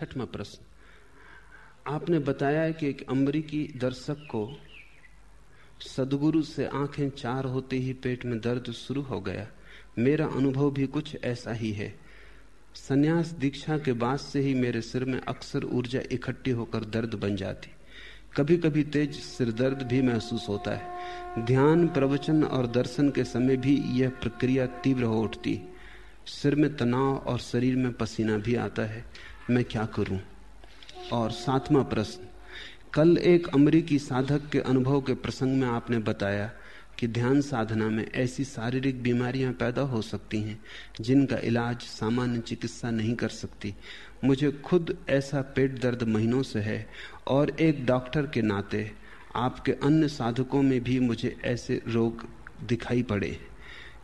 छठवा प्रश्न। आपने बताया कि एक अमरीकी दर्शक को सदगुरु से आँखें चार होते ही पेट में दर्द शुरू हो गया। मेरा अनुभव भी कुछ ऐसा ही है। संन्यास दीक्षा के बाद से ही मेरे सिर में अक्सर ऊर्जा इकट्ठी होकर दर्द बन जाती। कभी कभी तेज सिर दर्द भी महसूस होता है। ध्यान, प्रवचन और दर्शन के समय भी यह प्रक्रिया तीव्र हो उठती। सिर में तनाव और शरीर में पसीना भी आता है। मैं क्या करूँ? और सातवां प्रश्न, कल एक अमरीकी साधक के अनुभव के प्रसंग में आपने बताया कि ध्यान साधना में ऐसी शारीरिक बीमारियाँ पैदा हो सकती हैं, जिनका इलाज सामान्य चिकित्सा नहीं कर सकती। मुझे खुद ऐसा पेट दर्द महीनों से है, और एक डॉक्टर के नाते आपके अन्य साधकों में भी मुझे ऐसे रोग दिखाई पड़े।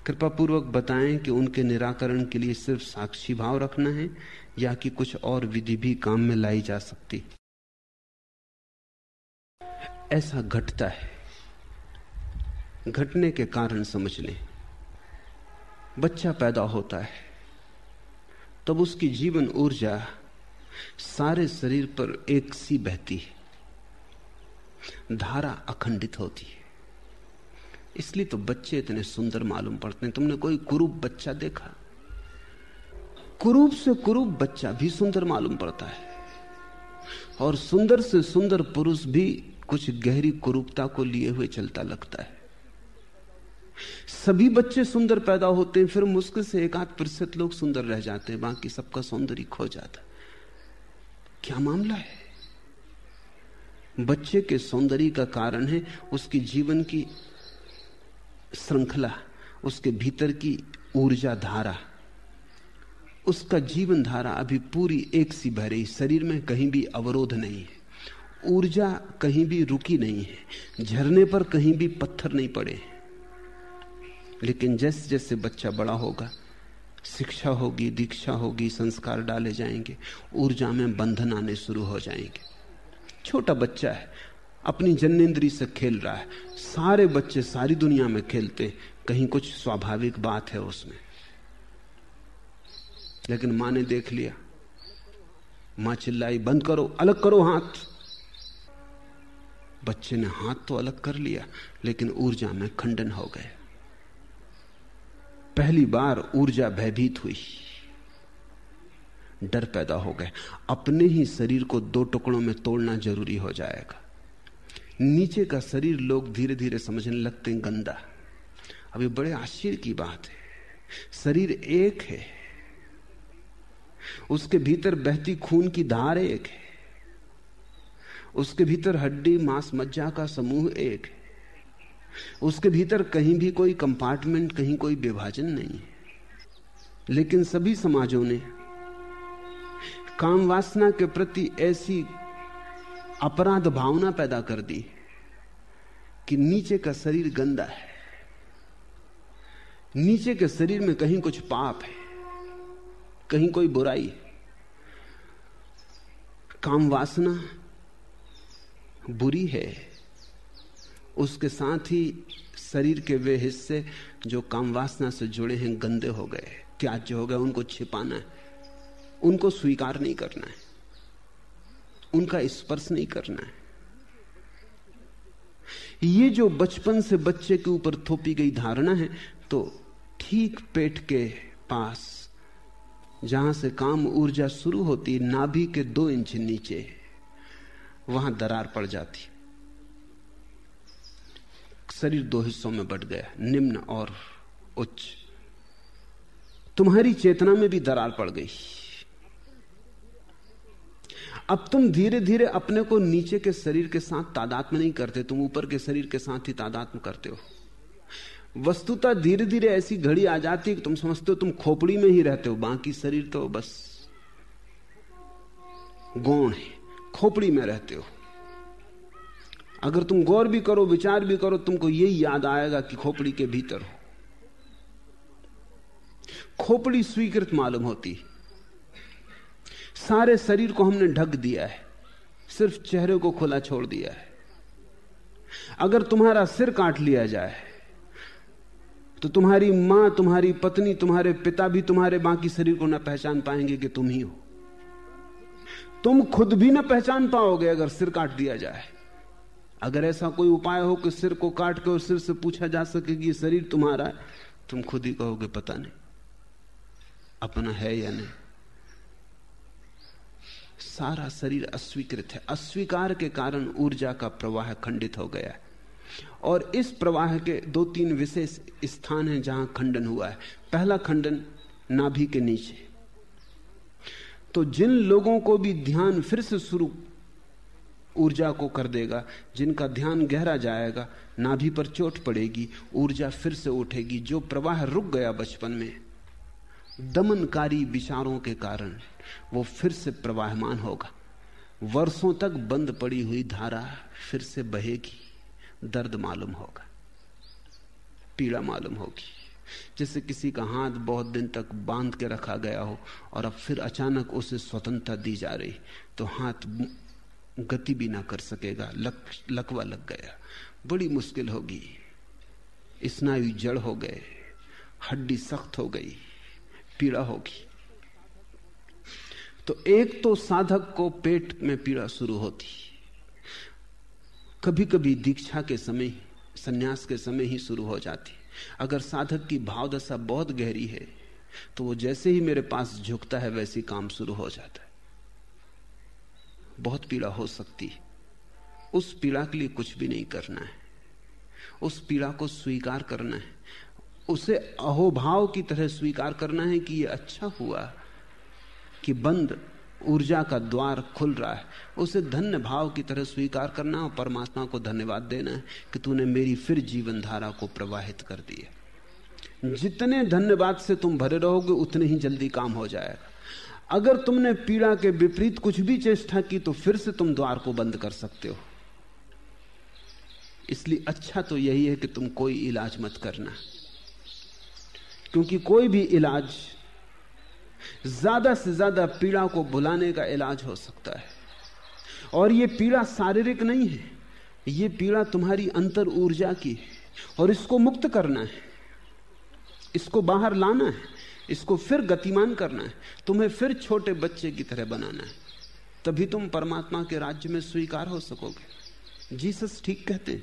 कृपा पूर्वक बताएँ कि उनके निराकरण के लिए सिर्फ़ साक्षी भाव रखना है या कि कुछ और विधि भी काम में लाई जा सकती। ऐसा घटता है। घटने के कारण समझ लें बच्चा पैदा होता है। तब उसकी जीवन ऊर्जा सारे शरीर पर एक सी बहती है। धारा अखंडित होती है। इसलिए तो बच्चे इतने सुंदर मालूम पड़ते हैं। तुमने कोई कुरूप बच्चा देखा? कुरूप से कुरूप बच्चा भी सुंदर मालूम पड़ता है। और सुंदर से सुंदर पुरुष भी कुछ गहरी कुरूपता को लिए हुए चलता लगता है। सभी बच्चे सुंदर पैदा होते हैं, फिर मुश्किल से एक आध प्रतिशत लोग सुंदर रह जाते हैं, बाकी सबका सौंदर्य खो जाता क्या मामला है? बच्चे के सौंदर्य का कारण है उसकी जीवन की श्रृंखला, उसके भीतर की ऊर्जा धारा उसका जीवन धारा अभी पूरी एक सी बह रही शरीर में कहीं भी अवरोध नहीं है। ऊर्जा कहीं भी रुकी नहीं है, झरने पर कहीं भी पत्थर नहीं पड़े लेकिन जैसे जैसे बच्चा बड़ा होगा, शिक्षा होगी, दीक्षा होगी, संस्कार डाले जाएँगे, ऊर्जा में बंधन आने शुरू हो जाएँगे। छोटा बच्चा है, अपनी जन्नेन्द्री से खेल रहा है, सारे बच्चे सारी दुनिया में खेलते कहीं कुछ स्वाभाविक बात है उसमें। लेकिन माँ ने देख लिया। माँ चिल्लाई, बंद करो, अलग करो हाथ। बच्चे ने हाथ तो अलग कर लिया, लेकिन ऊर्जा में खंडन हो गए। पहली बार ऊर्जा भयभीत हुई। डर पैदा हो गए। अपने ही शरीर को दो टुकड़ों में तोड़ना ज़रूरी हो जाएगा। नीचे का शरीर लोग धीरे धीरे समझने लगते हैं, गंदा। अभी बड़े आश्चर्य की बात है। शरीर एक है। उसके भीतर बहती खून की धार एक है। उसके भीतर हड्डी, मांस, मज्जा का समूह एक है। उसके भीतर कहीं भी कोई कंपार्टमेंट, कहीं कोई विभाजन नहीं है। लेकिन सभी समाजों ने काम वासना के प्रति ऐसी अपराध भावना पैदा कर दी कि नीचे का शरीर गंदा है। नीचे के शरीर में कहीं कुछ पाप है। कहीं कोई बुराई काम वासना बुरी है। उसके साथ ही शरीर के वे हिस्से जो काम वासना से जुड़े हैं, गंदे हो गए, त्याज्य हो गए, उनको छिपाना है। उनको स्वीकार नहीं करना है। उनका स्पर्श नहीं करना है। ये जो बचपन से बच्चे के ऊपर थोपी गई धारणा है तो ठीक पेट के पास जहाँ से काम ऊर्जा शुरू होती, नाभि के दो इंच नीचे वहाँ दरार पड़ जाती। शरीर दो हिस्सों में बट गया, निम्न और उच्च। तुम्हारी चेतना में भी दरार पड़ गई। अब तुम धीरे धीरे अपने को नीचे के शरीर के साथ तादात्म नहीं करते, तुम ऊपर के शरीर के साथ ही तादात्म करते हो। वस्तुता धीरे धीरे ऐसी घड़ी आ जाती है कि तुम समझते हो तुम खोपड़ी में ही रहते हो, बाकी शरीर तो बस गौण है, खोपड़ी में रहते हो। अगर तुम गौर भी करो, विचार भी करो, तुमको यही याद आएगा कि खोपड़ी के भीतर हो। खोपड़ी स्वीकृत मालूम होती सारे शरीर को हमने ढक दिया है, सिर्फ़ चेहरे को खुला छोड़ दिया है। अगर तुम्हारा सिर काट लिया जाए तो तुम्हारी माँ, तुम्हारी पत्नी, तुम्हारे पिता भी तुम्हारे बाकी शरीर को न पहचान पाएँगे कि तुम ही हो। तुम खुद भी ना पहचान पाओगे अगर सिर काट दिया जाए। अगर ऐसा कोई उपाय हो कि सिर को काट के और सिर से पूछा जा सके कि ये शरीर तुम्हारा है, तुम खुद ही कहोगे, पता नहीं, अपना है या नहीं। सारा शरीर अस्वीकृत है। अस्वीकार के कारण ऊर्जा का प्रवाह खंडित हो गया है। और इस प्रवाह के दो तीन विशेष स्थान हैं जहाँ खंडन हुआ है। पहला खंडन नाभि के नीचे। तो जिन लोगों को भी ध्यान फिर से शुरू ऊर्जा को कर देगा, जिनका ध्यान गहरा जाएगा, नाभि पर चोट पड़ेगी, ऊर्जा फिर से उठेगी। जो प्रवाह रुक गया बचपन में, दमनकारी विचारों के कारण, वो फिर से प्रवाहमान होगा। वर्षों तक बंद पड़ी हुई धारा फिर से बहेगी। दर्द मालूम होगा पीड़ा मालूम होगी। जैसे किसी का हाथ बहुत दिन तक बाँध के रखा गया हो और अब फिर अचानक उसे स्वतंत्रता दी जा रही तो हाथ गति भी ना कर सकेगा लक, लकवा लग गया। बड़ी मुश्किल होगी। स्नायु जड़ हो गए हड्डी सख्त हो गई पीड़ा होगी। तो एक तो साधक को पेट में पीड़ा शुरू होती। कभी कभी दीक्षा के समय, सन्यास के समय ही शुरू हो जाती अगर साधक की भावदशा बहुत गहरी है तो वो जैसे ही मेरे पास झुकता है, वैसे काम शुरू हो जाता है। बहुत पीड़ा हो सकती है। उस पीड़ा के लिए कुछ भी नहीं करना है। उस पीड़ा को स्वीकार करना है। उसे अहोभाव की तरह स्वीकार करना है कि यह अच्छा हुआ, कि बंद ऊर्जा का द्वार खुल रहा है। उसे धन्य भाव की तरह स्वीकार करना और परमात्मा को धन्यवाद देना है कि तूने मेरी फिर जीवन धारा को प्रवाहित कर दिया जितने धन्यवाद से तुम भरे रहोगे, उतने ही जल्दी काम हो जाएगा। अगर तुमने पीड़ा के विपरीत कुछ भी चेष्टा की तो फिर से तुम द्वार को बंद कर सकते हो। इसलिए अच्छा तो यही है कि तुम कोई इलाज मत करना। क्योंकि कोई भी इलाज ज़्यादा से ज़्यादा पीड़ा को भुलाने का इलाज हो सकता है। और यह पीड़ा शारीरिक नहीं है यह पीड़ा तुम्हारी अंतर ऊर्जा की है, और इसको मुक्त करना है। इसको बाहर लाना है, इसको फिर गतिमान करना है, तुम्हें फिर छोटे बच्चे की तरह बनाना है। तभी तुम परमात्मा के राज्य में स्वीकार हो सकोगे। जीसस ठीक कहते हैं,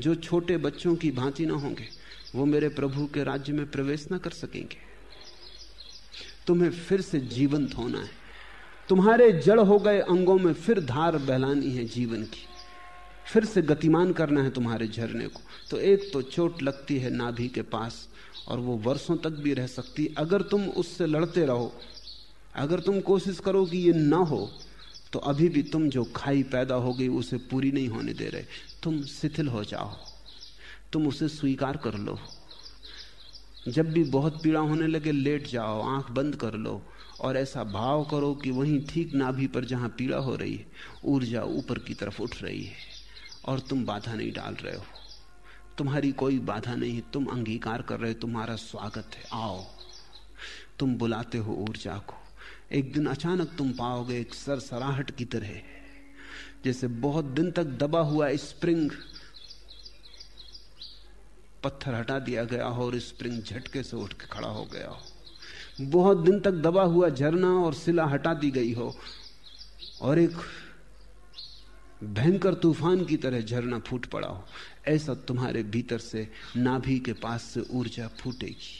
जो छोटे बच्चों की भांति ना होंगे, वो मेरे प्रभु के राज्य में प्रवेश ना कर सकेंगे। तुम्हें फिर से जीवंत होना है। तुम्हारे जड़ हो गए अंगों में फिर धार बहलानी है जीवन की। फिर से गतिमान करना है तुम्हारे झरने को। तो एक तो चोट लगती है नाभि के पास, और वो वर्षों तक भी रह सकती अगर तुम उससे लड़ते रहो, अगर तुम कोशिश करो कि ये ना हो तो अभी भी तुम जो खाई पैदा हो गई, उसे पूरी नहीं होने दे रहे। तुम शिथिल हो जाओ। तुम उसे स्वीकार कर लो। जब भी बहुत पीड़ा होने लगे, लेट जाओ, आँख बंद कर लो और ऐसा भाव करो कि वहीं ठीक नाभि पर जहाँ पीड़ा हो रही है, ऊर्जा ऊपर की तरफ़ उठ रही है और तुम बाधा नहीं डाल रहे हो। तुम्हारी कोई बाधा नहीं है, तुम अंगीकार कर रहे हो, तुम्हारा स्वागत है। आओ, तुम बुलाते हो ऊर्जा को। एक दिन अचानक तुम पाओगे एक सरसराहट की तरह, जैसे बहुत दिन तक दबा हुआ स्प्रिंग पत्थर हटा दिया गया हो और स्प्रिंग झटके से उठ के खड़ा हो गया हो। बहुत दिन तक दबा हुआ झरना और सिला हटा दी गई हो और एक भयंकर तूफ़ान की तरह झरना फूट पड़ा हो। ऐसा तुम्हारे भीतर से नाभि के पास से ऊर्जा फूटेगी।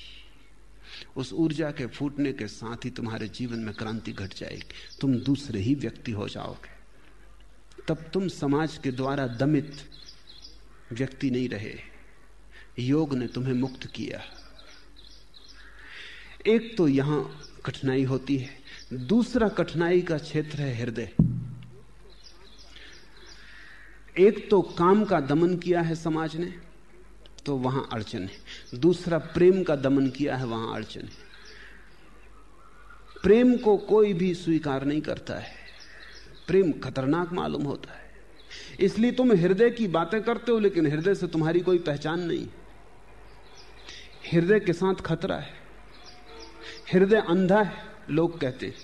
उस ऊर्जा के फूटने के साथ ही तुम्हारे जीवन में क्रांति घट जाएगी। तुम दूसरे ही व्यक्ति हो जाओगे। तब तुम समाज के द्वारा दमित व्यक्ति नहीं रहे। योग ने तुम्हें मुक्त किया। एक तो यहाँ कठिनाई होती है, दूसरा कठिनाई का क्षेत्र है हृदय। एक तो काम का दमन किया है समाज ने तो वहाँ अड़चन है। दूसरा प्रेम का दमन किया है, वहाँ अड़चन है। प्रेम को कोई भी स्वीकार नहीं करता है। प्रेम खतरनाक मालूम होता है। इसलिए तुम हृदय की बातें करते हो, लेकिन हृदय से तुम्हारी कोई पहचान नहीं। हृदय के साथ खतरा है। हृदय अंधा है, लोग कहते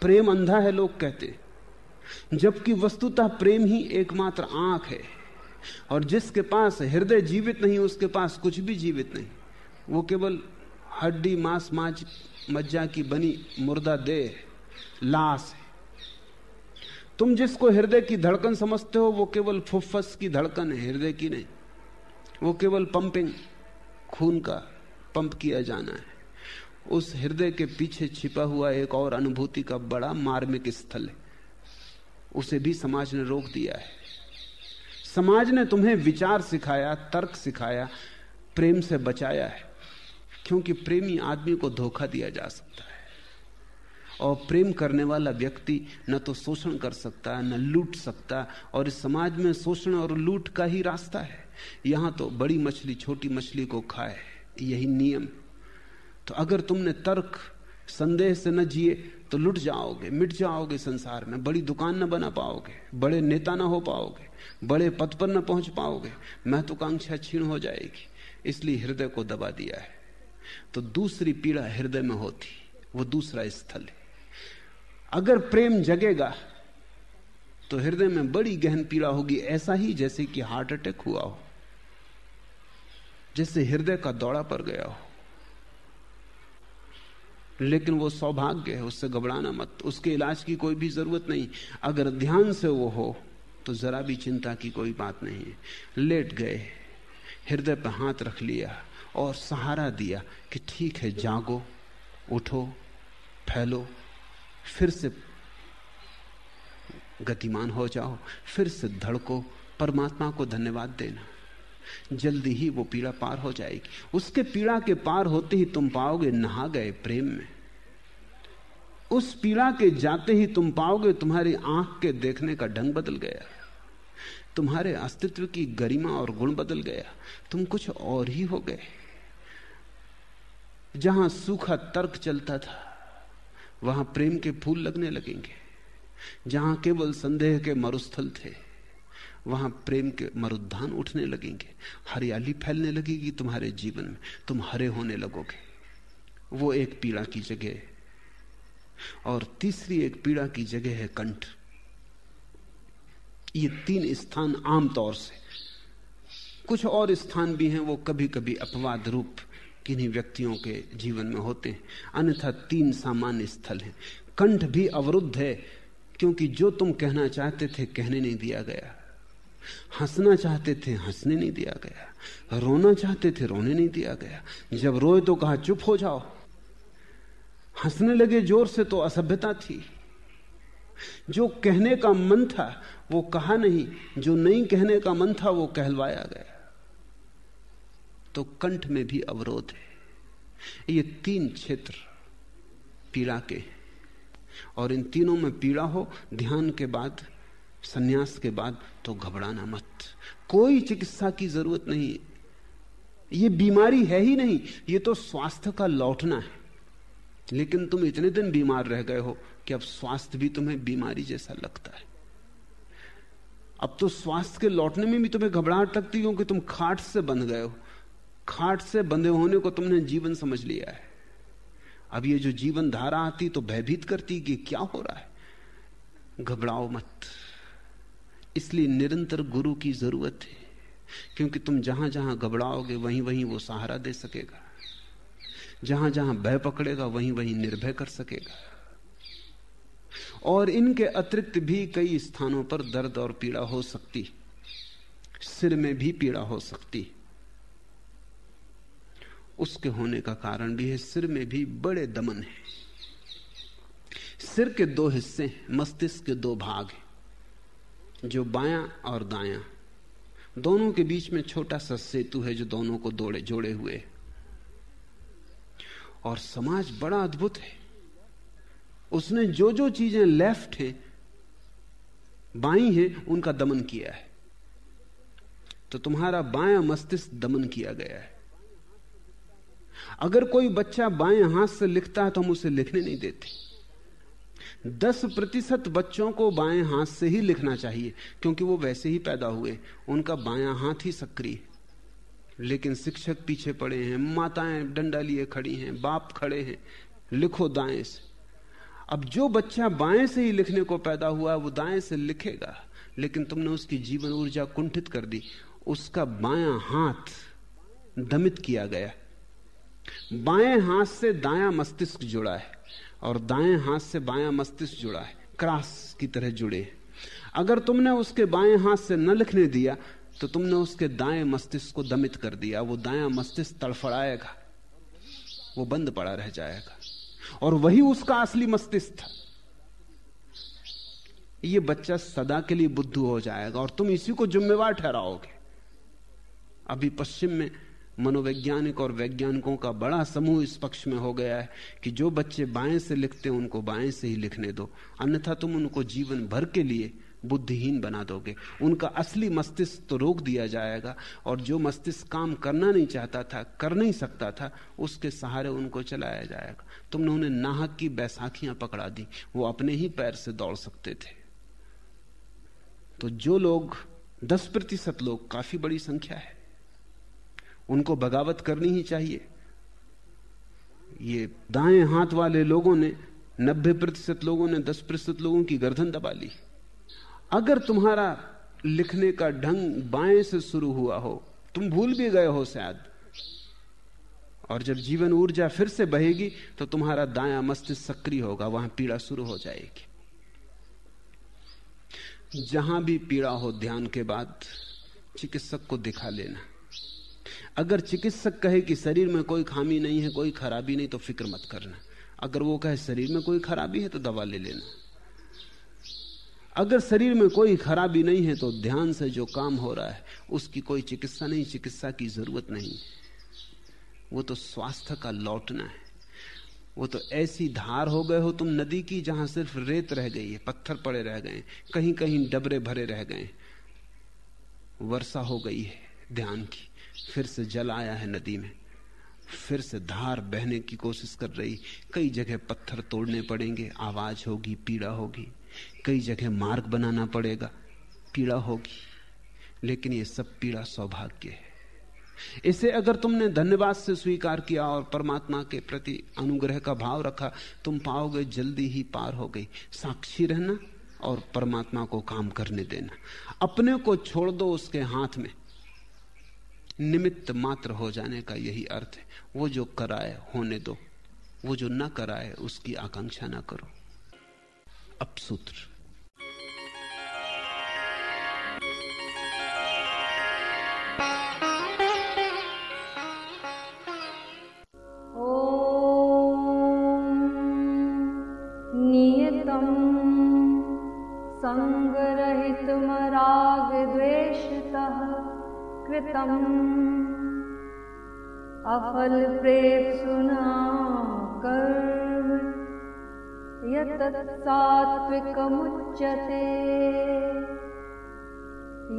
प्रेम अंधा है, लोग कहते जबकि वस्तुतः प्रेम ही एकमात्र आँख है। और जिसके पास हृदय जीवित नहीं, उसके पास कुछ भी जीवित नहीं। वो केवल हड्डी, मांस, माज, मज्जा की बनी मुर्दा देह लाश है। तुम जिसको हृदय की धड़कन समझते हो, वो केवल फुफ्फस की धड़कन है, हृदय की नहीं। वो केवल पंपिंग, खून का पंप किया जाना है। उस हृदय के पीछे छिपा हुआ एक और अनुभूति का बड़ा मार्मिक स्थल है। उसे भी समाज ने रोक दिया है। समाज ने तुम्हें विचार सिखाया, तर्क सिखाया, प्रेम से बचाया है। क्योंकि प्रेमी आदमी को धोखा दिया जा सकता है। और प्रेम करने वाला व्यक्ति न तो शोषण कर सकता है न लूट सकता, और इस समाज में शोषण और लूट का ही रास्ता है। यहाँ तो बड़ी मछली छोटी मछली को खाए। यही नियम। तो अगर तुमने तर्क, संदेह से न जिए तो लुट जाओगे, मिट जाओगे संसार में। बड़ी दुकान न बना पाओगे, बड़े नेता न हो पाओगे, बड़े पद पर न पहुँच पाओगे, महत्वाकांक्षा क्षीण हो जाएगी। इसलिए हृदय को दबा दिया है। तो दूसरी पीड़ा हृदय में होती, वो दूसरा स्थल है। अगर प्रेम जगेगा तो हृदय में बड़ी गहन पीड़ा होगी, ऐसा ही जैसे कि हार्ट अटैक हुआ हो। जैसे हृदय का दौड़ा पर गया हो। लेकिन वो सौभाग्य है, उससे घबराना मत। उसके इलाज की कोई भी ज़रूरत नहीं। अगर ध्यान से वो हो तो जरा भी चिंता की कोई बात नहीं है। लेट गए, हृदय पर हाथ रख लिया और सहारा दिया कि ठीक है, जागो, उठो, फैलो, फिर से गतिमान हो जाओ, फिर से धड़को, परमात्मा को धन्यवाद देना। जल्दी ही वो पीड़ा पार हो जाएगी। उसके पीड़ा के पार होते ही तुम पाओगे नहा गए प्रेम में। उस पीड़ा के जाते ही तुम पाओगे तुम्हारी आँख के देखने का ढंग बदल गया। तुम्हारे अस्तित्व की गरिमा और गुण बदल गया। तुम कुछ और ही हो गए। जहाँ सूखा तर्क चलता था, वहाँ प्रेम के फूल लगने लगेंगे। जहाँ केवल संदेह के मरुस्थल थे वहाँ प्रेम के मरुद्धान उठने लगेंगे। हरियाली फैलने लगेगी तुम्हारे जीवन में। तुम हरे होने लगोगे। वो एक पीड़ा की जगह है। और तीसरी एक पीड़ा की जगह है कंठ। ये तीन स्थान आमतौर से। कुछ और स्थान भी हैं, वो कभी कभी अपवाद रूप किन्हीं व्यक्तियों के जीवन में होते हैं। अन्यथा तीन सामान्य स्थल हैं। कंठ भी अवरुद्ध है, क्योंकि जो तुम कहना चाहते थे, कहने नहीं दिया गया। हंसना चाहते थे, हंसने नहीं दिया गया। रोना चाहते थे, रोने नहीं दिया गया। जब रोए तो कहा, चुप हो जाओ। हंसने लगे, ज़ोर से तो असभ्यता थी। जो कहने का मन था, वो कहा नहीं। जो नहीं कहने का मन था, वो कहलवाया गया। तो कंठ में भी अवरोध है। ये तीन क्षेत्र पीड़ा के और इन तीनों में पीड़ा हो, ध्यान के बाद, सन्यास के बाद तो घबराना मत। कोई चिकित्सा की ज़रूरत नहीं। ये बीमारी है ही नहीं, ये तो स्वास्थ्य का लौटना है। लेकिन तुम इतने दिन बीमार रह गए हो कि अब स्वास्थ्य भी तुम्हें बीमारी जैसा लगता है। अब तो स्वास्थ्य के लौटने में भी तुम्हें घबराहट लगती क्योंकि तुम खाट से बंध गए हो। खाट से बंधे होने को तुमने जीवन समझ लिया है। अब ये जो जीवन धारा आती तो भयभीत करती कि क्या हो रहा है? घबराओ मत। इसलिए निरंतर गुरु की ज़रूरत है, क्योंकि तुम जहाँ जहाँ घबराओगे, वहीं वहीं वो सहारा दे सकेगा। जहाँ जहाँ भय पकड़ेगा, वहीं वहीं निर्भय कर सकेगा। और इनके अतिरिक्त भी कई स्थानों पर दर्द और पीड़ा हो सकती, सिर में भी पीड़ा हो सकती। उसके होने का कारण भी है, सिर में भी बड़े दमन है। सिर के दो हिस्से हैं, मस्तिष्क के दो भाग हैं। जो बायां और दायां। दोनों के बीच में छोटा सा सेतु है जो दोनों को दौड़े, जोड़े हुए। और समाज बड़ा अद्भुत है। उसने जो जो चीज़ें लेफ़्ट हैं, बाई हैं, उनका दमन किया है। तो तुम्हारा बायां मस्तिष्क दमन किया गया है। अगर कोई बच्चा बाएँ हाथ से लिखता है तो हम उसे लिखने नहीं देते। दस प्रतिशत बच्चों को बाएँ हाथ से ही लिखना चाहिए, क्योंकि वो वैसे ही पैदा हुए। उनका बायां हाथ ही सक्रिय। लेकिन शिक्षक पीछे पड़े हैं, माताएँ डंडा लिए खड़ी हैं, बाप खड़े हैं, लिखो दाएँ से। अब जो बच्चा बाएँ से ही लिखने को पैदा हुआ, वो दाएँ से लिखेगा। लेकिन तुमने उसकी जीवन ऊर्जा कुंठित कर दी। उसका बायां हाथ दमित किया गया। बाएँ हाथ से दायां मस्तिष्क जुड़ा है। और दाएँ हाथ से बायां मस्तिष्क जुड़ा है, क्रास की तरह जुड़े हैं। अगर तुमने उसके बाएँ हाथ से न लिखने दिया तो तुमने उसके दाएँ मस्तिष्क को दमित कर दिया। वो दाया मस्तिष्क तड़फड़ाएगा, वो बंद पड़ा रह जाएगा। और वही उसका असली मस्तिष्क था। ये बच्चा सदा के लिए बुद्धू हो जाएगा और तुम इसी को जिम्मेवार ठहराओगे। अभी पश्चिम में मनोवैज्ञानिक और वैज्ञानिकों का बड़ा समूह इस पक्ष में हो गया है कि जो बच्चे बाएँ से लिखते हैं, उनको बाएँ से ही लिखने दो। अन्यथा तुम उनको जीवन भर के लिए बुद्धिहीन बना दोगे। उनका असली मस्तिष्क तो रोक दिया जाएगा, और जो मस्तिष्क काम करना नहीं चाहता था, कर नहीं सकता था, उसके सहारे उनको चलाया जाएगा। तुमने उन्हें नाहक की बैसाखियाँ पकड़ा दी, वो अपने ही पैर से दौड़ सकते थे। तो जो लोग, दस प्रतिशत लोग, काफ़ी बड़ी संख्या है। उनको बगावत करनी ही चाहिए। ये दाएँ हाथ वाले लोगों ने, नब्बे प्रतिशत लोगों ने, दस प्रतिशत लोगों की गर्दन दबा ली। अगर तुम्हारा लिखने का ढंग बाएँ से शुरू हुआ हो, तुम भूल भी गए हो शायद। और जब जीवन ऊर्जा फिर से बहेगी तो तुम्हारा दाया मस्तिष्क सक्रिय होगा, वहाँ पीड़ा शुरू हो जाएगी। जहाँ भी पीड़ा हो, ध्यान के बाद चिकित्सक को दिखा लेना। अगर चिकित्सक कहे कि शरीर में कोई खामी नहीं है, कोई खराबी नहीं तो फ़िक्र मत करना। अगर वो कहे शरीर में कोई खराबी है तो दवा ले लेना। अगर शरीर में कोई खराबी नहीं है तो ध्यान से जो काम हो रहा है, उसकी कोई चिकित्सा नहीं, चिकित्सा की ज़रूरत नहीं। वो तो स्वास्थ्य का लौटना है। वो तो ऐसी धार हो गए हो तुम नदी की, जहाँ सिर्फ़ रेत रह गई है, पत्थर पड़े रह गए कहीं कहीं डबरे भरे रह गए वर्षा हो गई है ध्यान की। फिर से जल आया है नदी में। फिर से धार बहने की कोशिश कर रही। कई जगह पत्थर तोड़ने पड़ेंगे, आवाज़ होगी, पीड़ा होगी। कई जगह मार्ग बनाना पड़ेगा, पीड़ा होगी। लेकिन ये सब पीड़ा सौभाग्य है। इसे अगर तुमने धन्यवाद से स्वीकार किया और परमात्मा के प्रति अनुग्रह का भाव रखा, तुम पाओगे जल्दी ही पार हो गई। साक्षी रहना और परमात्मा को काम करने देना। अपने को छोड़ दो उसके हाथ में। निमित्त मात्र हो जाने का यही अर्थ है। वो जो कराए, होने दो। वो जो ना कराए, उसकी आकांक्षा ना करो। अब सूत्र। फल प्रेम सुना ल्पे सुनाकर् यत्तत्सात्विकमुच्यते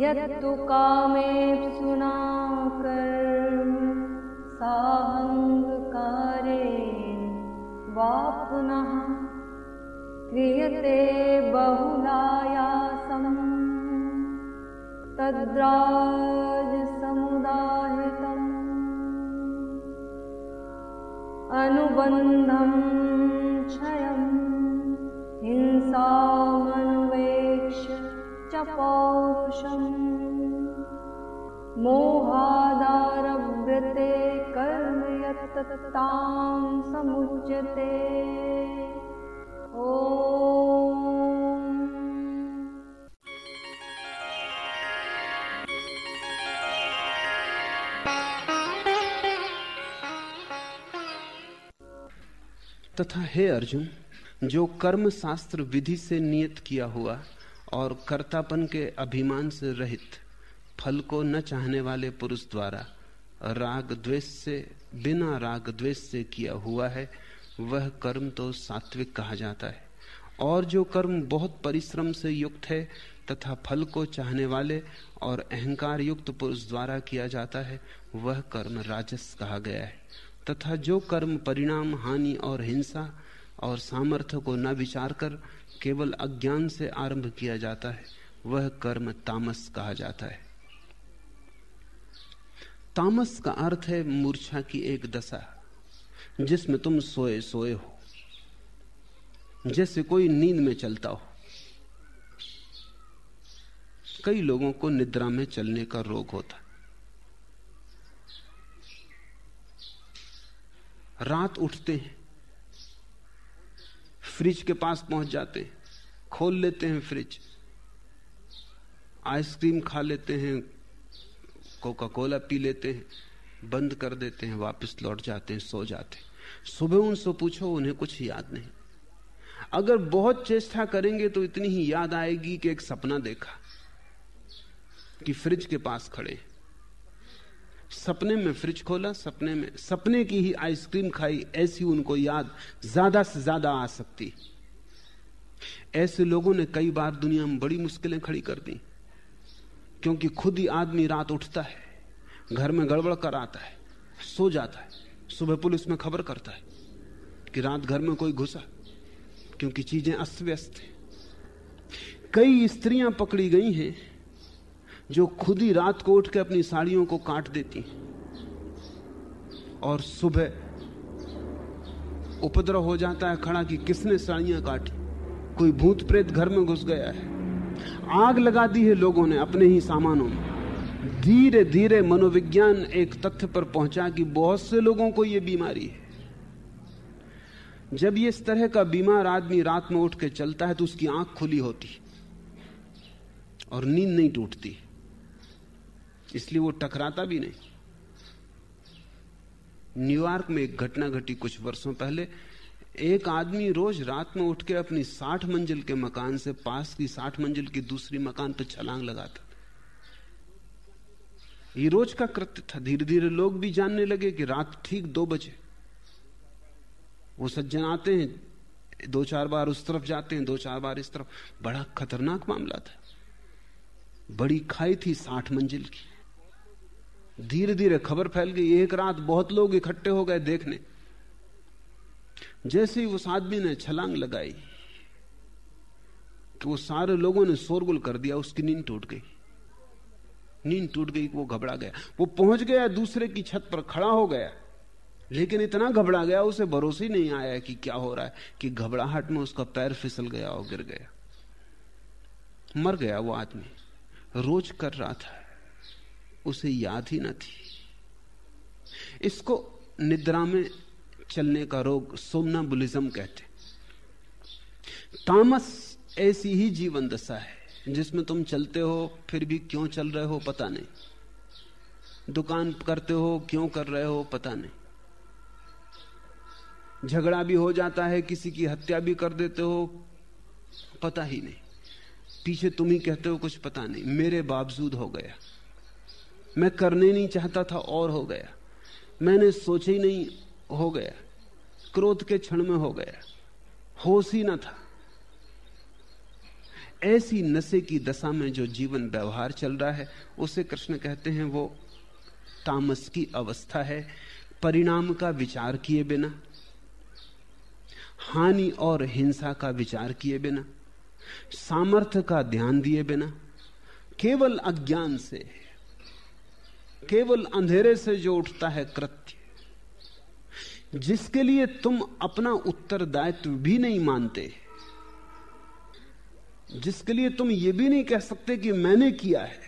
यत्तु कामेप् सुनाकर् साहङ्कारे वा पुनः क्रियते बहुलायासं तद्रा हिंसामनुवेक्ष च पौरुषम्। मोहादारभ्यते कर्म यत्तां समुच्यते। ओ तथा हे अर्जुन, जो कर्म शास्त्र विधि से नियत किया हुआ और कर्तापन के अभिमान से रहित फल को न चाहने वाले पुरुष द्वारा राग द्वेष से, बिना राग द्वेष से किया हुआ है, वह कर्म तो सात्विक कहा जाता है। और जो कर्म बहुत परिश्रम से युक्त है तथा फल को चाहने वाले और अहंकार युक्त पुरुष द्वारा किया जाता है, वह कर्म राजस कहा गया है। तथा जो कर्म, परिणाम, हानि और हिंसा और सामर्थ्य को न विचार कर केवल अज्ञान से आरंभ किया जाता है, वह कर्म तामस कहा जाता है। तामस का अर्थ है मूर्छा की एक दशा, जिसमें तुम सोए सोए हो, जैसे कोई नींद में चलता हो। कई लोगों को निद्रा में चलने का रोग होता रात उठते हैं, फ्रिज के पास पहुँच जाते हैं, खोल लेते हैं फ्रिज, आइसक्रीम खा लेते हैं कोका कोला पी लेते हैं, बंद कर देते हैं, वापस लौट जाते हैं, सो जाते हैं। सुबह उनसे पूछो, उन्हें कुछ याद नहीं। अगर बहुत चेष्टा करेंगे तो इतनी ही याद आएगी कि एक सपना देखा कि फ्रिज के पास खड़े सपने में फ्रिज खोला, सपने में, सपने की ही आइसक्रीम खाई, ऐसी उनको याद ज़्यादा से ज़्यादा आ सकती। ऐसे लोगों ने कई बार दुनिया में बड़ी मुश्किलें खड़ी कर दी, क्योंकि खुद ही आदमी रात उठता है, घर में गड़बड़ कर आता है, सो जाता है, सुबह पुलिस में खबर करता है कि रात घर में कोई घुसा, क्योंकि चीज़ें अस्त व्यस्त हैं। कई स्त्रियाँ पकड़ी गई हैं जो खुद ही रात को उठ के अपनी साड़ियों को काट देती और सुबह उपद्रव हो जाता है खड़ा कि किसने साड़ियाँ काटी? कोई भूत प्रेत घर में घुस गया है। आग लगा दी है लोगों ने अपने ही सामानों में। धीरे धीरे मनोविज्ञान एक तथ्य पर पहुँचा कि बहुत से लोगों को यह बीमारी है। जब ये इस तरह का बीमार आदमी रात में उठ के चलता है तो उसकी आँख खुली होती और नींद नहीं टूटती। इसलिए वो टकराता भी नहीं। न्यूयॉर्क में एक घटना घटी कुछ वर्षों पहले। एक आदमी रोज रात में उठ के अपनी साठ मंजिल के मकान से पास की साठ मंजिल की दूसरी मकान पर छलांग लगाता। ये रोज का कृत्य था। धीरे धीरे लोग भी जानने लगे कि रात ठीक दो बजे। वो सज्जन आते हैं, दो चार बार उस तरफ़ जाते हैं, दो चार बार इस तरफ़। बड़ा खतरनाक मामला था। बड़ी खाई थी साठ मंजिल की। धीरे धीरे खबर फैल गई। एक रात बहुत लोग इकट्ठे हो गए देखने। जैसे ही उस आदमी ने छलांग लगाई कि वो सारे लोगों ने शोरगुल कर दिया, उसकी नींद टूट गई। नींद टूट गई वो घबरा गया। वो पहुँच गया, दूसरे की छत पर खड़ा हो गया। लेकिन इतना घबरा गया, उसे भरोसे ही नहीं आया कि क्या हो रहा है, कि घबराहट में उसका पैर फिसल गया और गिर गया। मर गया वो आदमी। रोज कर रहा था। उसे याद ही न थी। इसको निद्रा में चलने का रोग सोमनाबुलिज्म कहते तामस ऐसी ही जीवन दशा है, जिसमें तुम चलते हो, फिर भी क्यों चल रहे हो पता नहीं। दुकान करते हो, क्यों कर रहे हो पता नहीं। झगड़ा भी हो जाता है, किसी की हत्या भी कर देते हो, पता ही नहीं। पीछे तुम ही कहते हो, कुछ पता नहीं। मेरे बावजूद हो गया। मैं करने नहीं चाहता था, और हो गया। मैंने सोचे ही नहीं, हो गया। क्रोध के क्षण में हो गया। होश ही ना था। ऐसी नशे की दशा में जो जीवन व्यवहार चल रहा है, उसे कृष्ण कहते हैं वो तामस की अवस्था है। परिणाम का विचार किए बिना, हानि और हिंसा का विचार किए बिना, सामर्थ्य का ध्यान दिए बिना, केवल अज्ञान से केवल अंधेरे से जो उठता है कृत्य। जिसके लिए तुम अपना उत्तरदायित्व भी नहीं मानते, जिसके लिए तुम यह भी नहीं कह सकते कि मैंने किया है,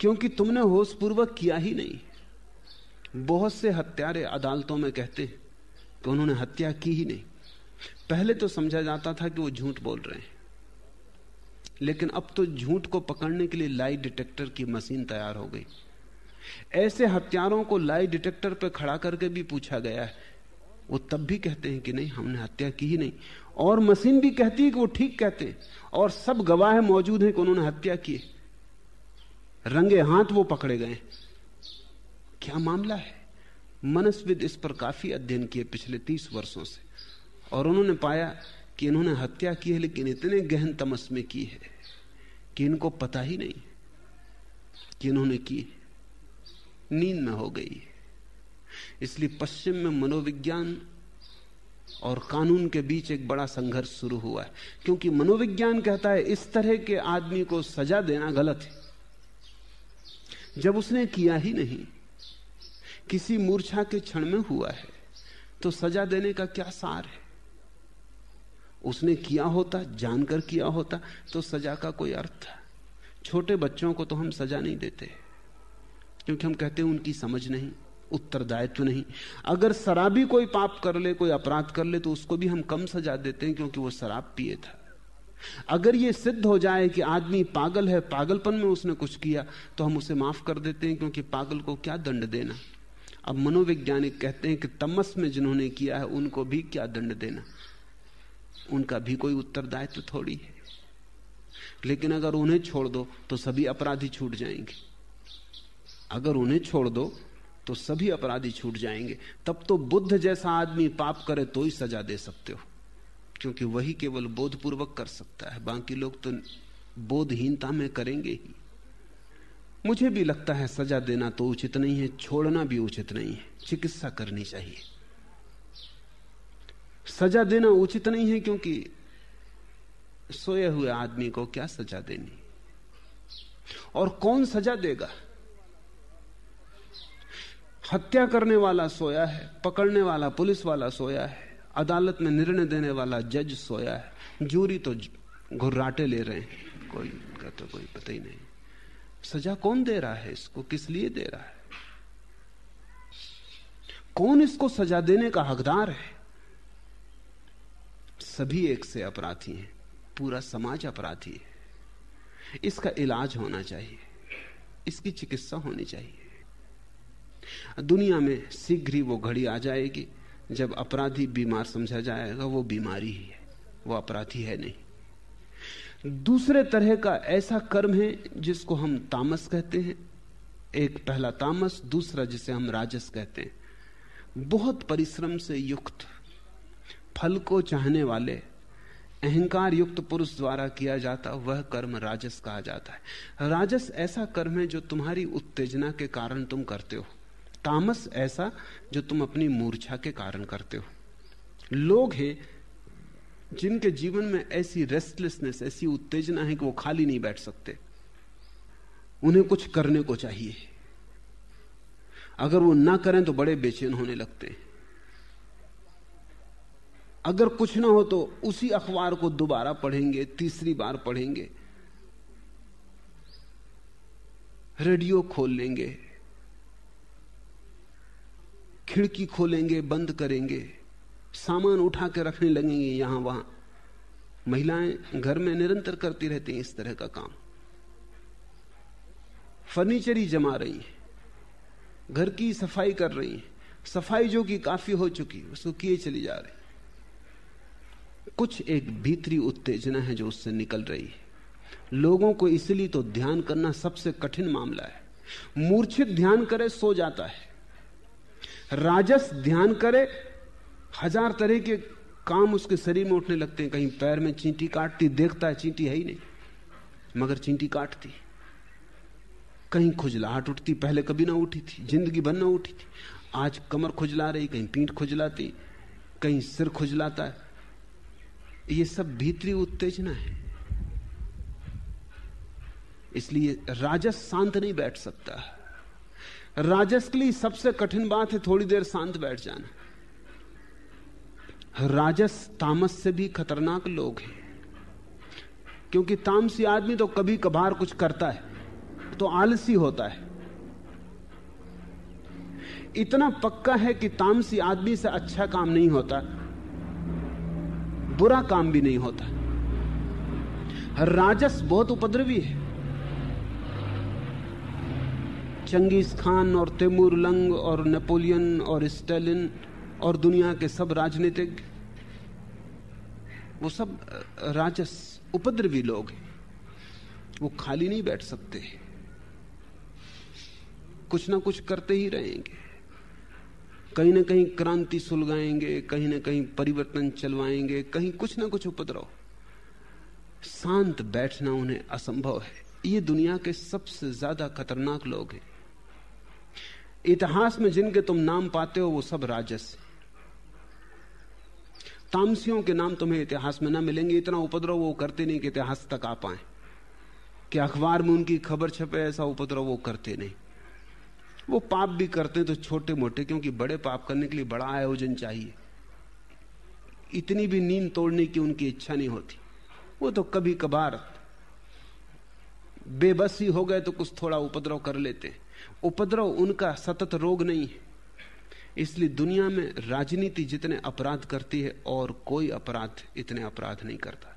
क्योंकि तुमने होशपूर्वक किया ही नहीं। बहुत से हत्यारे अदालतों में कहते हैं कि उन्होंने हत्या की ही नहीं। पहले तो समझा जाता था कि वो झूठ बोल रहे हैं। लेकिन अब तो झूठ को पकड़ने के लिए लाई डिटेक्टर की मशीन तैयार हो गई। ऐसे हत्यारों को लाई डिटेक्टर पर खड़ा करके भी पूछा गया है। वो तब भी कहते हैं कि नहीं, हमने हत्या की ही नहीं। और मशीन भी कहती है कि वो ठीक कहते हैं। और सब गवाह मौजूद हैं कि उन्होंने हत्या की रंगे हाथ वो पकड़े गए क्या मामला है? मनस्विद इस पर काफ़ी अध्ययन किए पिछले तीस वर्षों से। और उन्होंने पाया कि इन्होंने हत्या की है, लेकिन इतने गहन तमस में की है। कि इनको पता ही नहीं कि इन्होंने की नींद में हो गई इसलिए पश्चिम में मनोविज्ञान और कानून के बीच एक बड़ा संघर्ष शुरू हुआ है, क्योंकि मनोविज्ञान कहता है, इस तरह के आदमी को सजा देना गलत है। जब उसने किया ही नहीं, किसी मूर्छा के क्षण में हुआ है तो सजा देने का क्या सार है? उसने किया होता, जानकर किया होता तो सजा का कोई अर्थ था। छोटे बच्चों को तो हम सजा नहीं देते, क्योंकि हम कहते हैं उनकी समझ नहीं, उत्तरदायित्व नहीं। अगर शराबी कोई पाप कर ले, कोई अपराध कर ले तो उसको भी हम कम सजा देते हैं, क्योंकि वो शराब पिए था। अगर ये सिद्ध हो जाए कि आदमी पागल है, पागलपन में उसने कुछ किया तो हम उसे माफ़ कर देते हैं, क्योंकि पागल को क्या दंड देना। अब मनोवैज्ञानिक कहते हैं कि तमस में जिन्होंने किया है, उनको भी क्या दंड देना। उनका भी कोई उत्तरदायित्व थोड़ी है। लेकिन अगर उन्हें छोड़ दो तो सभी अपराधी छूट जाएँगे। अगर उन्हें छोड़ दो तो सभी अपराधी छूट जाएँगे। तब तो बुद्ध जैसा आदमी पाप करे तो ही सजा दे सकते हो। क्योंकि वही केवल बोधपूर्वक कर सकता है। बाकी लोग तो बोधहीनता में करेंगे ही। मुझे भी लगता है, सजा देना तो उचित नहीं है, छोड़ना भी उचित नहीं है। चिकित्सा करनी चाहिए। सजा देना उचित नहीं है क्योंकि सोए हुए आदमी को क्या सजा देनी? और कौन सजा देगा? हत्या करने वाला सोया है, पकड़ने वाला, पुलिस वाला सोया है, अदालत में निर्णय देने वाला जज सोया है। जूरी तो घुर्राटे ले रहे हैं। कोई का तो कोई पता ही नहीं। सजा कौन दे रहा है इसको? किस लिए दे रहा है? कौन इसको सजा देने का हकदार है? सभी एक से अपराधी हैं। पूरा समाज अपराधी है। इसका इलाज होना चाहिए। इसकी चिकित्सा होनी चाहिए। दुनिया में शीघ्र ही वो घड़ी आ जाएगी। जब अपराधी बीमार समझा जाएगा, वो बीमारी ही है। वो अपराधी है नहीं। दूसरे तरह का ऐसा कर्म है, जिसको हम तामस कहते हैं। एक पहला तामस, दूसरा जिसे हम राजस कहते हैं। बहुत परिश्रम से युक्त फल को चाहने वाले अहंकार युक्त पुरुष द्वारा किया जाता, वह कर्म राजस कहा जाता है। राजस ऐसा कर्म है जो तुम्हारी उत्तेजना के कारण तुम करते हो। तामस ऐसा जो तुम अपनी मूर्छा के कारण करते हो। लोग हैं जिनके जीवन में ऐसी रेस्टलेसनेस ऐसी उत्तेजना है कि वो खाली नहीं बैठ सकते। उन्हें कुछ करने को चाहिए। अगर वो ना करें तो बड़े बेचैन होने लगते हैं। अगर कुछ ना हो तो उसी अखबार को दोबारा पढ़ेंगे, तीसरी बार पढ़ेंगे। रेडियो खोल लेंगे। खिड़की खोलेंगे, बंद करेंगे। सामान उठा के रखने लगेंगे यहाँ वहाँ। महिलाएँ घर में निरंतर करती रहती हैं इस तरह का काम। फर्नीचर ही जमा रही हैं। घर की सफ़ाई कर रही हैं। सफ़ाई जो कि काफ़ी हो चुकी है, उसको किए चली जा रही कुछ एक भीतरी उत्तेजना है जो उससे निकल रही है। लोगों को इसलिए तो ध्यान करना सबसे कठिन मामला है। मूर्छित ध्यान करे, सो जाता है। राजस ध्यान करे, हज़ार तरह के काम उसके शरीर में उठने लगते हैं। कहीं पैर में चींटी काटती, देखता है चींटी है ही नहीं, मगर चींटी काटती। कहीं खुजलाहट उठती, पहले कभी ना उठी थी, ज़िंदगी भर ना उठी थी। आज कमर खुजला रही, कहीं पीठ खुजलाती, कहीं सिर खुजलाता है। ये सब भीतरी उत्तेजना है। इसलिए राजस शांत नहीं बैठ सकता। राजस के लिए सबसे कठिन बात है थोड़ी देर शांत बैठ जाना। राजस तामस से भी खतरनाक लोग हैं। क्योंकि तामसी आदमी तो कभी कभार कुछ करता है तो आलसी होता है। इतना पक्का है कि तामसी आदमी से अच्छा काम नहीं होता। बुरा काम भी नहीं होता। राजस बहुत उपद्रवी है। चंगेज खान और तैमूर लंग और नेपोलियन और स्टेलिन और दुनिया के सब राजनीतिक, वो सब राजस उपद्रवी लोग हैं। वो खाली नहीं बैठ सकते। कुछ ना कुछ करते ही रहेंगे। कहीं ना कहीं क्रांति सुलगाएँगे, कहीं ना कहीं परिवर्तन चलवाएँगे, कहीं कुछ ना कुछ उपद्रव। शांत बैठना उन्हें असंभव है। ये दुनिया के सबसे ज़्यादा खतरनाक लोग हैं। इतिहास में जिनके तुम नाम पाते हो, वो सब राजस तामसियों के नाम तुम्हें इतिहास में ना मिलेंगे। इतना उपद्रव वो करते नहीं कि इतिहास तक आ पाए। कि अखबार में उनकी खबर छपे, ऐसा उपद्रव वो करते नहीं। वो पाप भी करते हैं तो छोटे मोटे क्योंकि बड़े पाप करने के लिए बड़ा आयोजन चाहिए। इतनी भी नींद तोड़ने की उनकी इच्छा नहीं होती। वो तो कभी कभार बेबस ही हो गए तो कुछ थोड़ा उपद्रव कर लेते उपद्रव उनका सतत रोग नहीं है। इसलिए दुनिया में राजनीति जितने अपराध करती है और कोई अपराध इतने अपराध नहीं करता।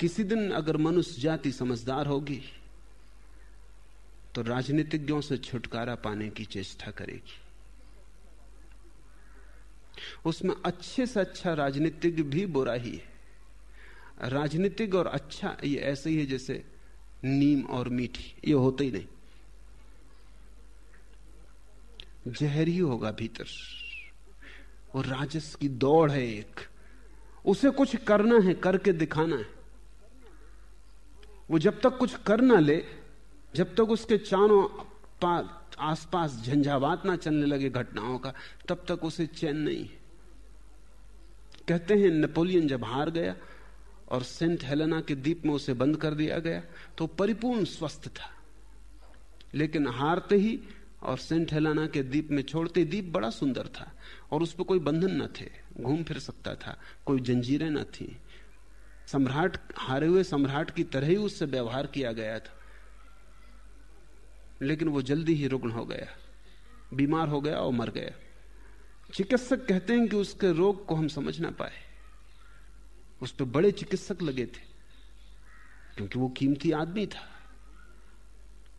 किसी दिन अगर मनुष्य जाति समझदार होगी तो राजनीतिज्ञों से छुटकारा पाने की चेष्टा करेगी। उसमें अच्छे से अच्छा राजनीतिज्ञ भी बुरा ही है। राजनीतिक और अच्छा ये ऐसे ही है जैसे नीम और मीठी, ये होते ही नहीं। जहर ही होगा भीतर। और राजस की दौड़ है एक। उसे कुछ करना है, करके दिखाना है। वो जब तक कुछ कर ना ले जब तक उसके चारों आसपास झंझावात ना चलने लगे घटनाओं का, तब तक उसे चैन नहीं कहते हैं, नेपोलियन जब हार गया और सेंट हेलेना के द्वीप में उसे बंद कर दिया गया तो परिपूर्ण स्वस्थ था। लेकिन हारते ही और सेंट हेलाना के द्वीप में छोड़ते द्वीप बड़ा सुंदर था और उस पर कोई बंधन न थे, घूम फिर सकता था, कोई जंजीरें न थी। सम्राट, हारे हुए सम्राट की तरह ही उससे व्यवहार किया गया था। लेकिन वो जल्दी ही रुग्ण हो गया, बीमार हो गया और मर गया। चिकित्सक कहते हैं कि उसके रोग को हम समझ ना पाए। उस पर बड़े चिकित्सक लगे थे, क्योंकि वो कीमती आदमी था।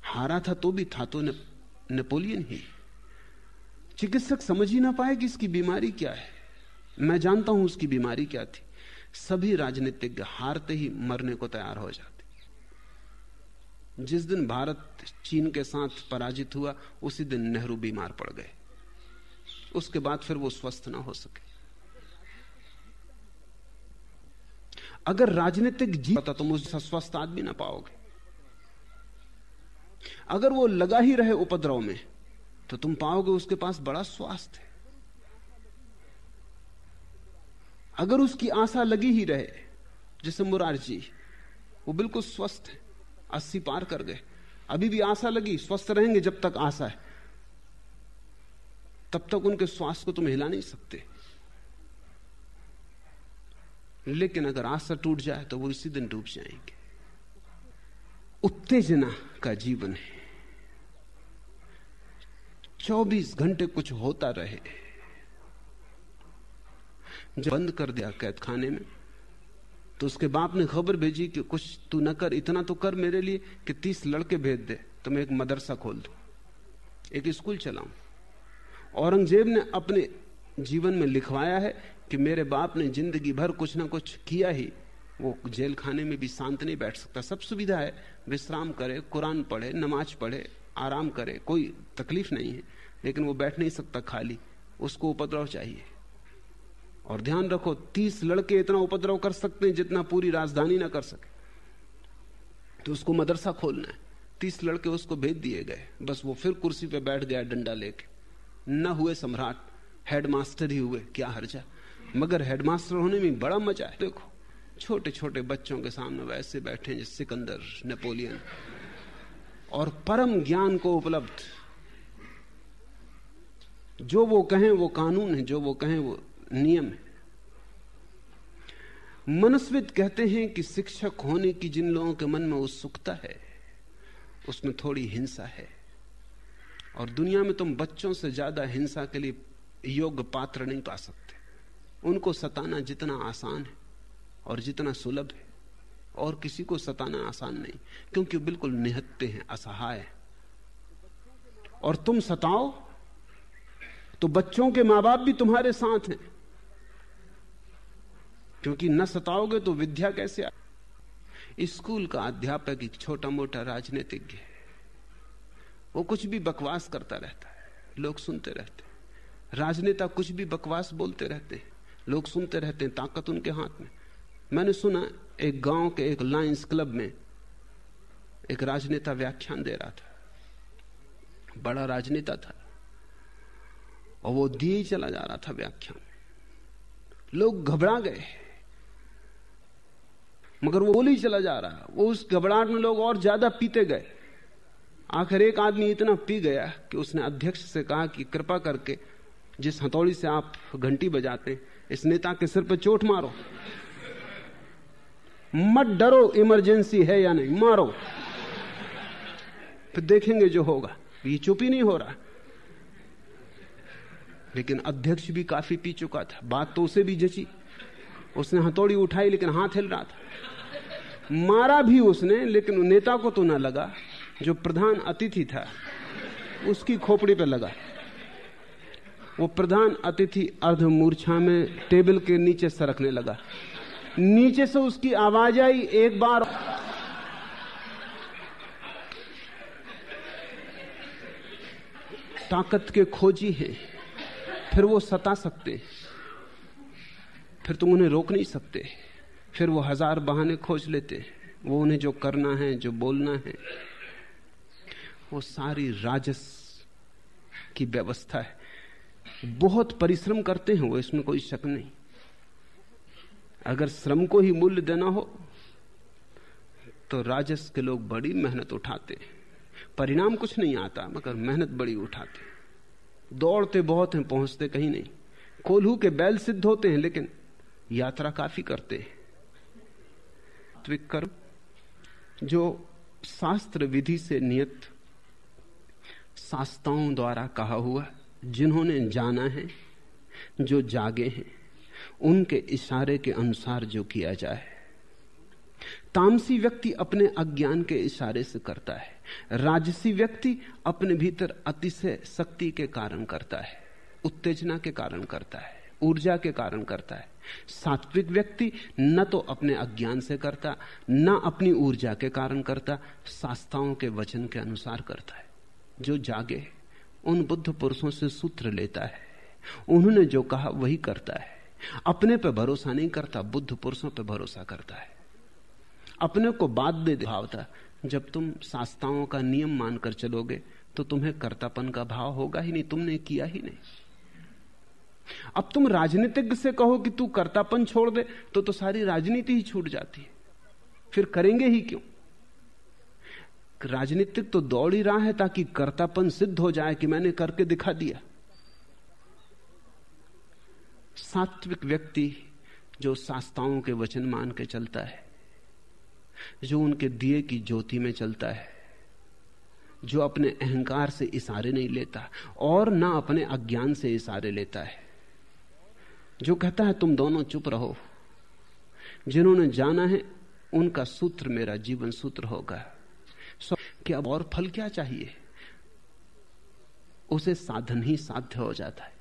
हारा था तो भी था तो नेपोलियन ही। चिकित्सक समझ ही ना पाए कि इसकी बीमारी क्या है। मैं जानता हूँ उसकी बीमारी क्या थी। सभी राजनीतिज्ञ हारते ही मरने को तैयार हो जाते। जिस दिन भारत चीन के साथ पराजित हुआ, उसी दिन नेहरू बीमार पड़ गए। उसके बाद फिर वो स्वस्थ ना हो सके। अगर राजनीतिक जीता तो मुझे स्वस्थ आदमी ना पाओगे। अगर वो लगा ही रहे उपद्रव में तो तुम पाओगे उसके पास बड़ा स्वास्थ्य है। अगर उसकी आशा लगी ही रहे, जैसे मुरारजी, वो बिल्कुल स्वस्थ है। अस्सी पार कर गए। अभी भी आशा लगी, स्वस्थ रहेंगे जब तक आशा है। तब तक उनके स्वास्थ्य को तुम हिला नहीं सकते। लेकिन अगर आशा टूट जाए तो वो इसी दिन डूब जाएँगे। उत्तेजना का जीवन है। 24 घंटे कुछ होता रहे। जब बंद कर दिया कैद खाने में तो उसके बाप ने खबर भेजी कि कुछ तू न कर, इतना तो कर मेरे लिए कि तीस लड़के भेज दे तो मैं एक मदरसा खोल दू, एक स्कूल चलाऊं। औरंगज़ेब ने अपने जीवन में लिखवाया है कि मेरे बाप ने ज़िंदगी भर कुछ ना कुछ किया ही, वो जेल खाने में भी शांत नहीं बैठ सकता। सब सुविधा है, विश्राम करे, कुरान पढ़े, नमाज़ पढ़े, आराम करे, कोई तकलीफ़ नहीं है, लेकिन वो बैठ नहीं सकता खाली, उसको उपद्रव चाहिए। और ध्यान रखो, तीस लड़के इतना उपद्रव कर सकते हैं जितना पूरी राजधानी ना कर सके। तो उसको मदरसा खोलना है। तीस लड़के उसको भेज दिए गए। बस वो फिर कुर्सी पे बैठ गया डंडा लेके। न हुए सम्राट हेडमास्टर ही हुए, क्या हर्जा। मगर हेडमास्टर होने में बड़ा मज़ा है। देखो छोटे छोटे बच्चों के सामने वैसे बैठे हैं जैसे सिकंदर, नेपोलियन। और परम ज्ञान को उपलब्ध। जो वो कहें वो कानून है, जो वो कहें वो नियम है। मनस्विद कहते हैं कि शिक्षक होने की जिन लोगों के मन में उत्सुकता है, उसमें थोड़ी हिंसा है। और दुनिया में तुम बच्चों से ज़्यादा हिंसा के लिए योग्य पात्र नहीं पा सकते। उनको सताना जितना आसान है और जितना सुलभ है, और किसी को सताना आसान नहीं, क्योंकि बिल्कुल निहत्ते हैं, असहाय है। और तुम सताओ तो बच्चों के माँ बाप भी तुम्हारे साथ हैं। क्योंकि न सताओगे तो विद्या कैसे आ? स्कूल का अध्यापक एक छोटा मोटा राजनीतिज्ञ है। वो कुछ भी बकवास करता रहता है, लोग सुनते रहते राजनेता कुछ भी बकवास बोलते रहते हैं, लोग सुनते रहते हैं ताकत उनके हाथ में। मैंने सुना एक गाँव के एक लाइंस क्लब में एक राजनेता व्याख्यान दे रहा था। बड़ा राजनेता था। और वो दिए चला जा रहा था व्याख्यान। लोग घबरा गए। मगर वो बोल चला जा रहा। वो उस घबराहट में लोग और ज़्यादा पीते गए। आखिर एक आदमी इतना पी गया कि उसने अध्यक्ष से कहा कि कृपा करके जिस हथौड़ी से आप घंटी बजाते, इस नेता के सिर पर चोट मारो। मत डरो इमरजेंसी है या नहीं, मारो। फिर देखेंगे जो होगा। ये चुप ही नहीं हो रहा। लेकिन अध्यक्ष भी काफ़ी पी चुका था। बात तो उसे भी जची। उसने हथौड़ी उठाई, लेकिन हाथ हिल रहा था। मारा भी उसने, लेकिन नेता को तो ना लगा। जो प्रधान अतिथि था, उसकी खोपड़ी पे लगा। वो प्रधान अतिथि अर्धमूर्छा में टेबल के नीचे सरकने लगा। नीचे से उसकी आवाज़ आई एक बार। ताकत के खोजी हैं, फिर वो सता सकते। फिर तुम उन्हें रोक नहीं सकते। फिर वो हज़ार बहाने खोज लेते हैं। वो उन्हें जो करना है, जो बोलना है, वो सारी राजस की व्यवस्था है। बहुत परिश्रम करते हैं वो, इसमें कोई शक नहीं। अगर श्रम को ही मूल्य देना हो तो राजस के लोग बड़ी मेहनत उठाते परिणाम कुछ नहीं आता, मगर मेहनत बड़ी उठाते दौड़ते बहुत हैं, पहुँचते कहीं नहीं। कोल्हू के बैल सिद्ध होते हैं, लेकिन यात्रा काफ़ी करते हैं। कर्म, जो शास्त्र विधि से नियत शास्त्राओं द्वारा कहा हुआ, जिन्होंने जाना है, जो जागे हैं, उनके इशारे के अनुसार जो किया जाए। तामसी व्यक्ति अपने अज्ञान के इशारे से करता है। राजसी व्यक्ति अपने भीतर अतिशय शक्ति के कारण करता है, उत्तेजना के कारण करता है। ऊर्जा के कारण करता है। सात्विक व्यक्ति न तो अपने अज्ञान से करता, न अपनी ऊर्जा के कारण करता, शास्त्राओं के वचन के अनुसार करता है। जो जागे, उन बुद्ध पुरुषों से सूत्र लेता है। उन्होंने जो कहा, वही करता है। अपने पर भरोसा नहीं करता, बुद्ध पुरुषों पर भरोसा करता है। अपने को बात दे भावता, जब तुम शास्त्राओं का नियम मानकर चलोगे तो तुम्हें कर्तापन का भाव होगा ही नहीं, तुमने किया ही नहीं। अब तुम राजनीतिज्ञ से कहो कि तू कर्तापन छोड़ दे तो तो सारी राजनीति ही छूट जाती है। फिर करेंगे ही क्यों? राजनीतिक तो दौड़ ही रहा है ताकि कर्तापन सिद्ध हो जाए कि मैंने करके दिखा दिया। सात्विक व्यक्ति जो शास्त्राओं के वचन मान के चलता है, जो उनके दिए की ज्योति में चलता है, जो अपने अहंकार से इशारे नहीं लेता और ना अपने अज्ञान से इशारे लेता है। जो कहता है, तुम दोनों चुप रहो। जिन्होंने जाना है, उनका सूत्र मेरा जीवन सूत्र होगा। सो क्या और फल क्या चाहिए? उसे साधन ही साध्य हो जाता है।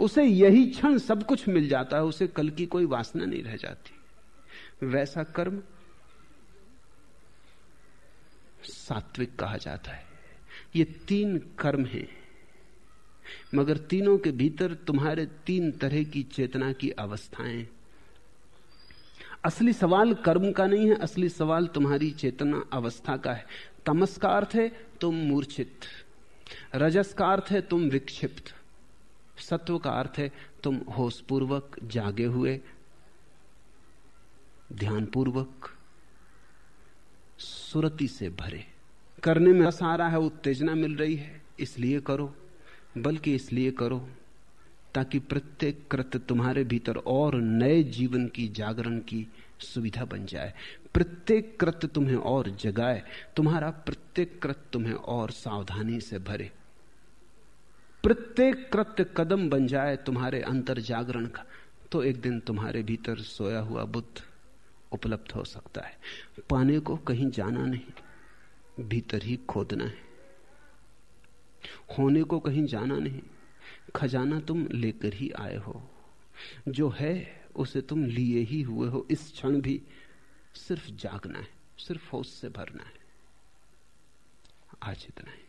उसे यही क्षण सब कुछ मिल जाता है, उसे कल की कोई वासना नहीं रह जाती। वैसा कर्म सात्विक कहा जाता है। ये तीन कर्म हैं। मगर तीनों के भीतर तुम्हारे तीन तरह की चेतना की अवस्थाएँ। असली सवाल कर्म का नहीं है, असली सवाल तुम्हारी चेतना अवस्था का है। तमस का अर्थ है, तुम मूर्छित। रजस का अर्थ है, तुम विक्षिप्त। सत्व का अर्थ है, तुम होशपूर्वक जागे हुए, ध्यानपूर्वक, सुरति से भरे। करने में रस आ रहा है, उत्तेजना मिल रही है, इसलिए करो। बल्कि इसलिए करो ताकि प्रत्येक कृत्य तुम्हारे भीतर और नए जीवन की जागरण की सुविधा बन जाए। प्रत्येक कृत्य तुम्हें और जगाए, तुम्हारा प्रत्येक कृत्य तुम्हें और सावधानी से भरे। प्रत्येक कृत्य कदम बन जाए तुम्हारे अंतर जागरण का तो एक दिन तुम्हारे भीतर सोया हुआ बुद्ध उपलब्ध हो सकता है। पाने को कहीं जाना नहीं, भीतर ही खोदना है। होने को कहीं जाना नहीं। खजाना तुम लेकर ही आए हो। जो है, उसे तुम लिए ही हुए हो। इस क्षण भी सिर्फ़ जागना है, सिर्फ़ होश से भरना है। आज इतना है।